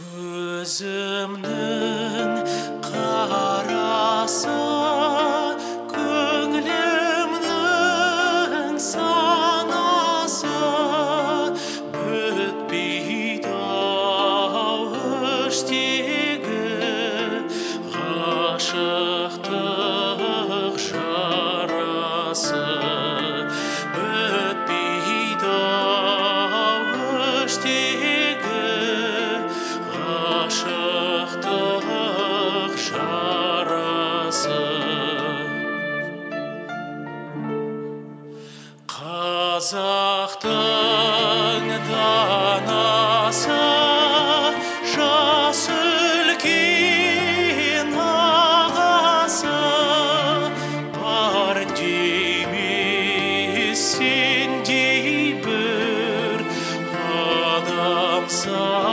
көзімнің қарасы көңілімнің санасы бітпейді ау қазақтың данасы жасы үлкен ағасы. Бар дейміз сендей бір адамзат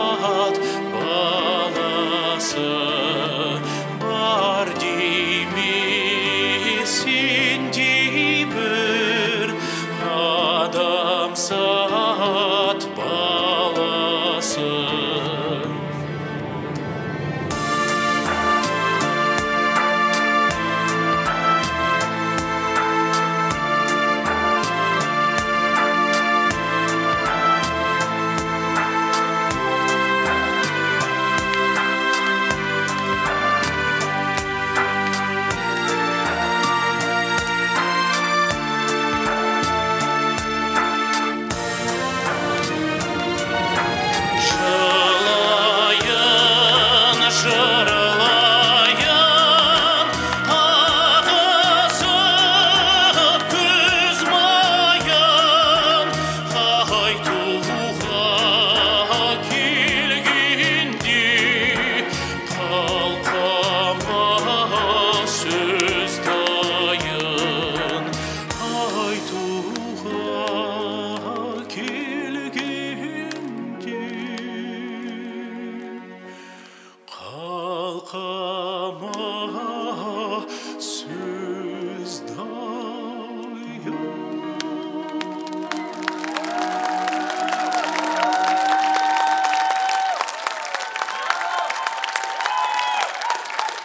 Ama söz dayan